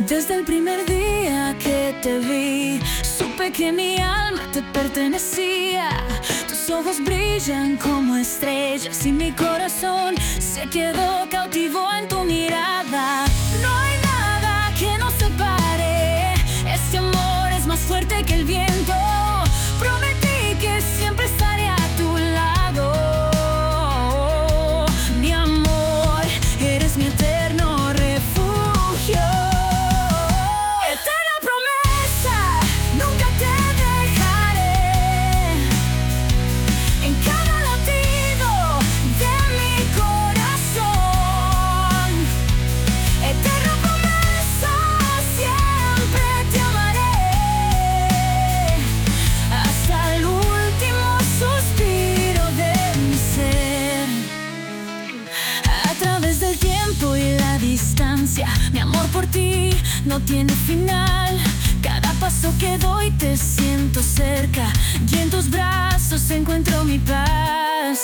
Desde el primer día que te vi, supe que mi alma te pertenecía. Tus ojos brillan como estrellas y mi corazón se quedó cautivo en tu mirada. Mi amor por ti no tiene final. Cada paso que doy te siento cerca y en tus brazos encuentro mi paz.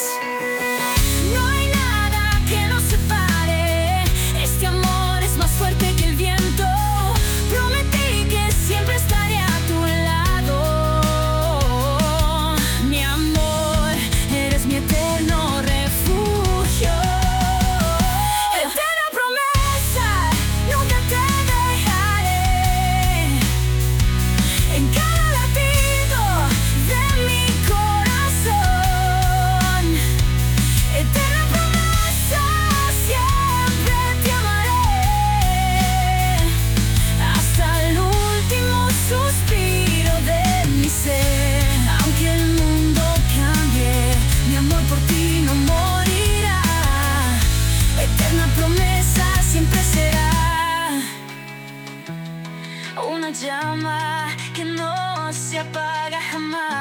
llama que no se apaga jamás.